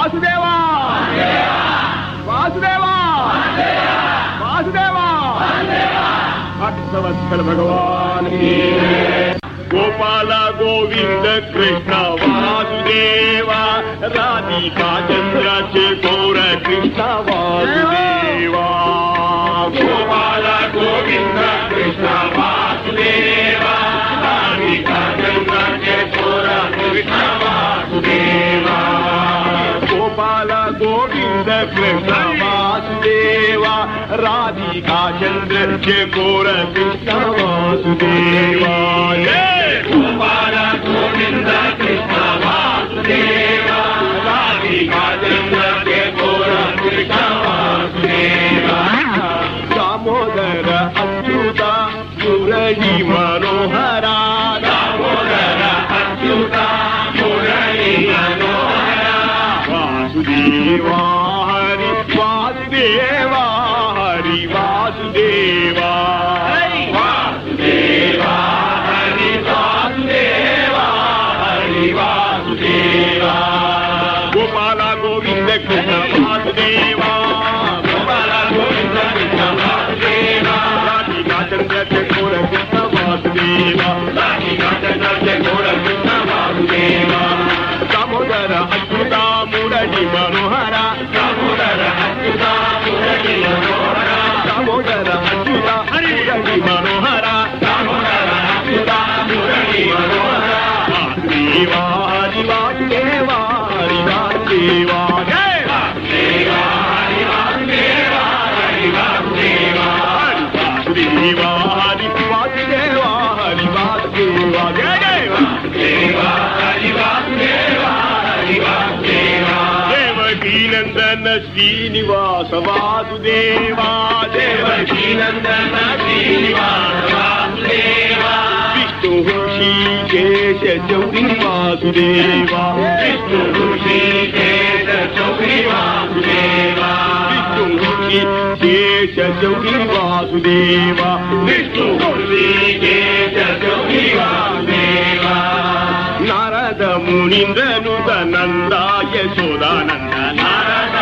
వాసుదేవా! వాసుదేవా! వాసుదేవా! భక్తవత్సల భగవాన్! గోపాల గోవింద కృష్ణ వాసుదేవా! రాధికా చంద్ర చేకోర కృష్ణ వాసుదేవా! గోపాల గోవింద కృష్ణ వాసుదేవా! రాధికా చంద్ర చేకోర కృష్ణ कृष्ण राधिका चंद्र जय गोर कृष्ण वासुदेवा गोपाला राधिका चंद्र जय गोर कृष्ण वासुदेवा दामोदर अच्युता मुरली मनोहरा। दामोदर अच्युता मुरली మురళి జయ వాసుదేవా హరి వాసుదేవా హరి వాసుదేవా దేవకీనందన శ్రీనివాస వాసుదేవా. దేవకీనందన శ్రీనివాస వాసుదేవా విష్ణు శ్రీకేశ చౌరి వాసుదేవా విష్ణు శ్రీకేశ చౌరి వాసుదేవా విష్ణు శ్రీకేశ చౌరి వాసుదేవా విష్ణు శ్రీకేశ చౌరి వాసుదేవా నారద మునీంద్రనుత నందాయ శోదానంద. నారద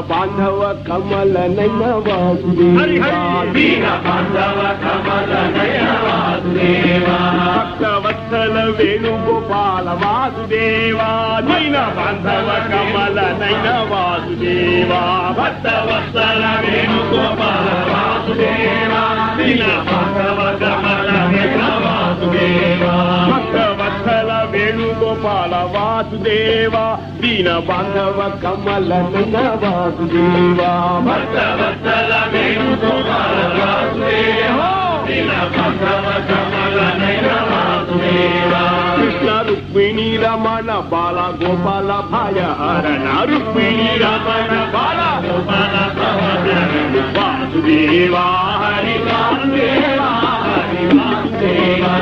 దీన బాంధవ కమల నయన వాసుదేవా దీన బాంధవ కమల నయన వాసుదేవా భక్త వత్సల వేణుగోపాల వాసుదేవా దీన బాంధవ కమల నయన వాసుదేవా భక్త వత్సల వేణుగోపాల గోపాల వాసుదేవా దీన బాంధవ కమల నయన వాసుదేవా. కృష్ణ రుక్మిణి రమణ బాల గోపాల భాయ హరణ రుక్మిణి రమణ బాల గోపాల వాసుదేవా. హరి వాసుదేవా హరి వాసుదేవా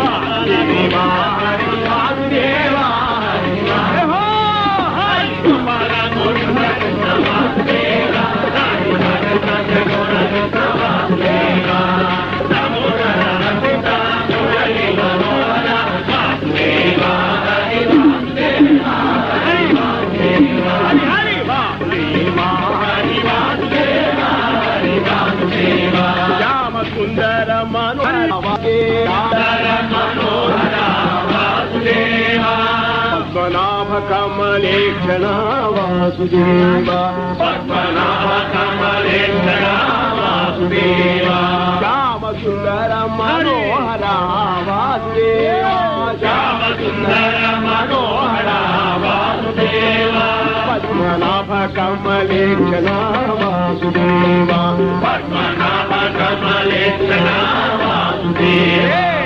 వాసుదేవా. वासुदेव। पद्मनाभकमलेन्द्रा वासुदेव। श्यामसुन्दर मनोहरा वासुदेव। श्यामसुन्दर मनोहरा वासुदेव पद्मनाभकमलेन्द्रा वासुदेव पद्मनाभकमलेन्द्रा वासुदेव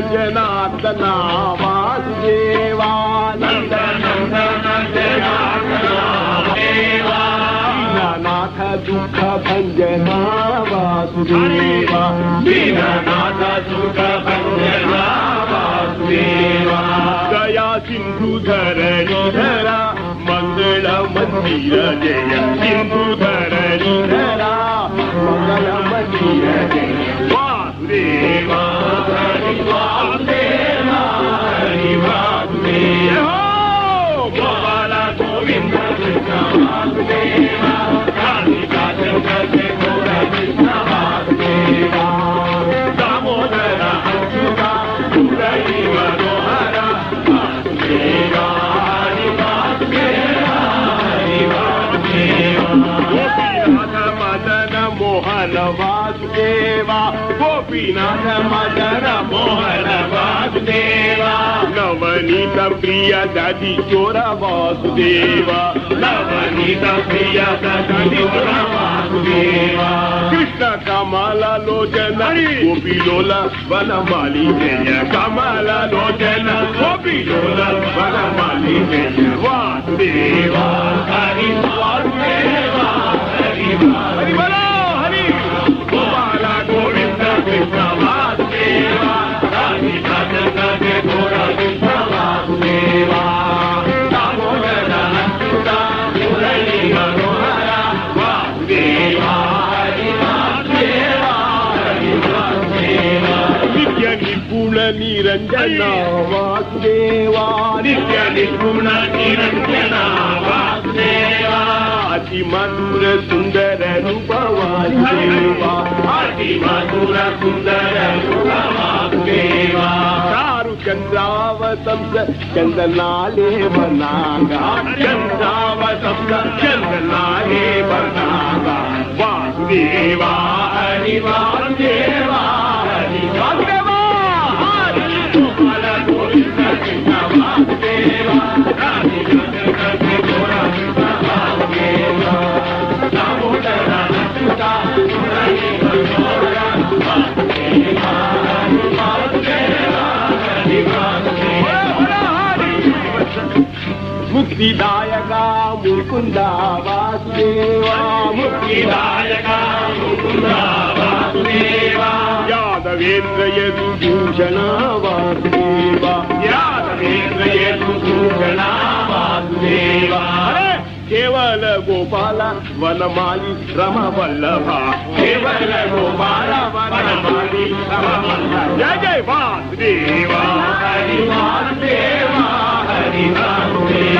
ता वासुदेवाङ्गीनाथ दुख भञ्जना वासुदेवा दीनानाथ सुख भञ्जनासुदेवा गया सिन्धु धर मङ्गलमति जया सिन्धु धर मङ्गलमधीय जय वासुदेवा। नवनीत प्रिया दादी चोरा वासुदेवा। नवनीत प्रिया दादी चोरा वासुदेवा। कृष्ण कमाला लोचना गोपी लोला वनमाली जय। कमाला लोचना गोपी लोला वनमाली जय। वासुदेवा हरि वासुदेवा हरि हरि बोलो हरि। गोपाला गोविंद कृष्ण वासुदेवा। నిరంజన వాసుదేవ నిత్య నిపుణ నిరంజన వాసుదేవ అతి మధుర సుందర రూప వాసుదేవ అతి మధుర సుందర వాసుదేవ చారు चंद नाले वागा चङा मतिलब चंद नाले वागादेवा ముక్తిదాయక ముకుంద వాసుదేవ ముక్తిదాయక ముకుంద వాసుదేవ యాదవేంద్ర యదుభూషణ వాసుదేవ యాదవేంద్ర యదుభూషణ వాసుదేవ అరే కేవల గోపాల వనమాలి రమ వల్లభ కేవల గోపాల వనమాలి రమవల్ల జయ జయ వాసుదేవ హరి వాసుదేవ హరి వాసుదేవ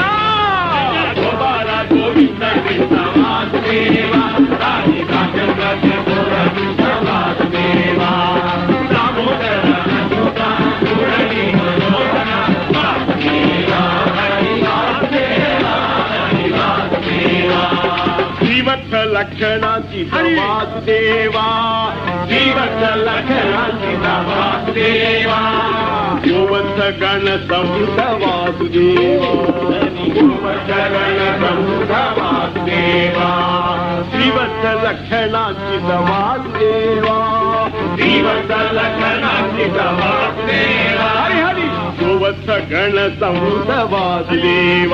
లక్షణాంచి వాసుదేవ జీవత లక్షణాంకిత వాసుదేవ గోవంశ గణ సంహృత వాసుదేవ గోవర్ధన సంహృత వాసుదేవ శ్రీవత్స లక్షణాంచిత వాసుదేవ జీవత లక్షణాంకిత వాసుదేవ హరి గోవత్స గణ సంహృత వాసుదేవ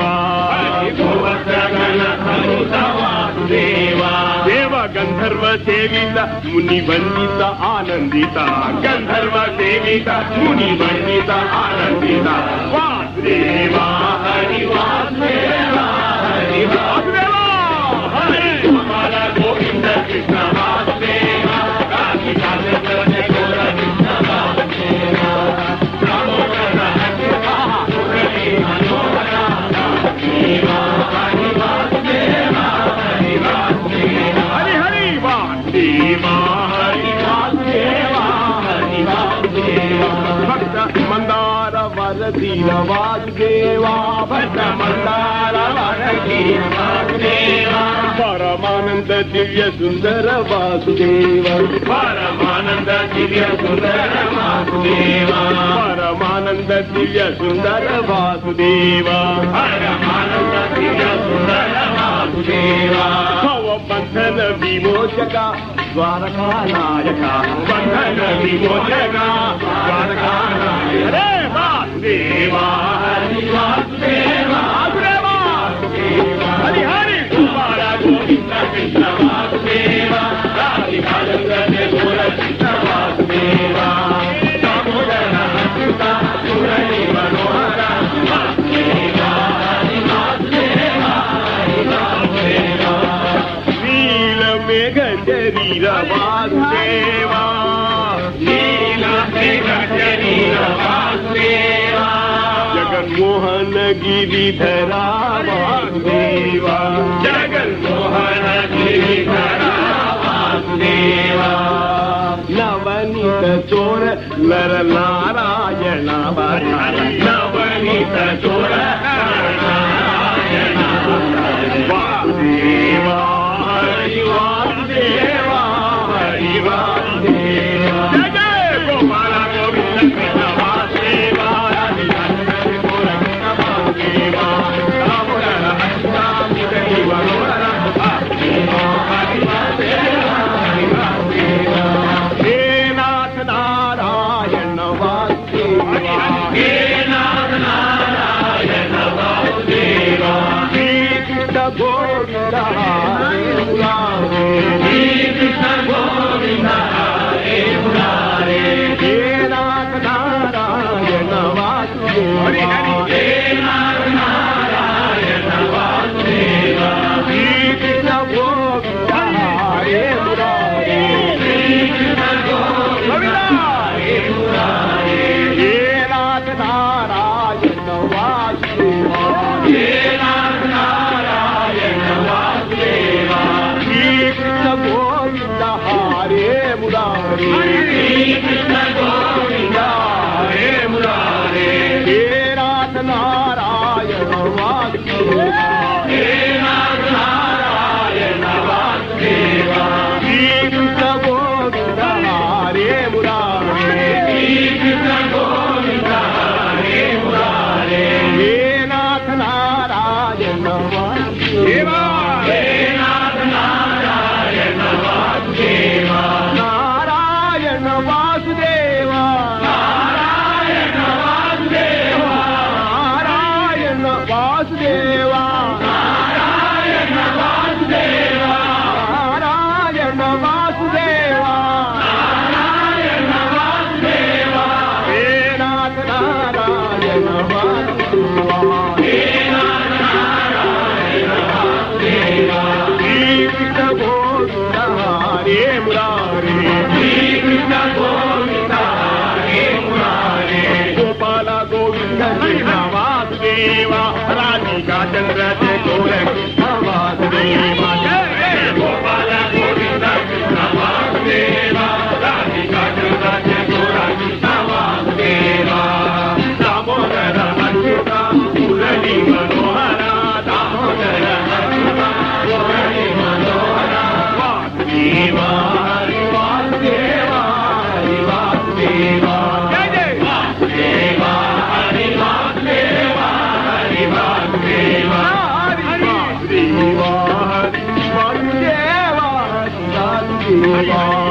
వాసుదేవ దేవ గంధర్వ సేవిత ముని వందిత ఆనందిత. గంధర్వ సేవిత ముని వందిత ఆనందిత. వాసుదేవ హరి వాసుదేవ Krishna దివ్య సుందర వాసుదేవ. పరమానంద దివ్య సుందర వాసుదేవ. పరమానంద దివ్య సుందర వాసుదేవ. పరమానంద దివ్య సుందర వాసుదేవ. భవబంధన విమోచక ద్వారకా నాయక బంధన విమోచక ద్వారకా నాయక వాసుదేవ. వాసుదేవ. వాసుదేవ. హరి హరి. వాసుదేవా నీల జగన్మోహన గిరిధరా சுந்தர நாராயண நவனித சோழ Hare Krishna. ಚಂದ್ರ Hallelujah.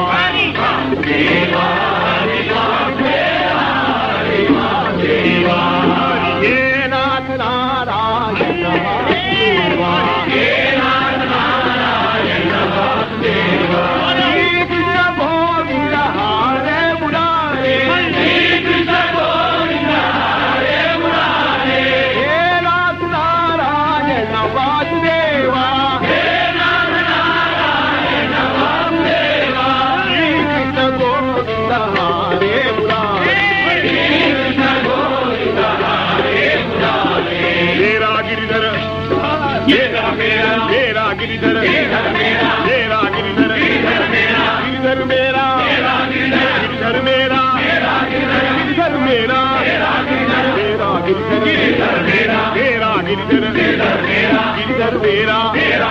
मेरा मेरा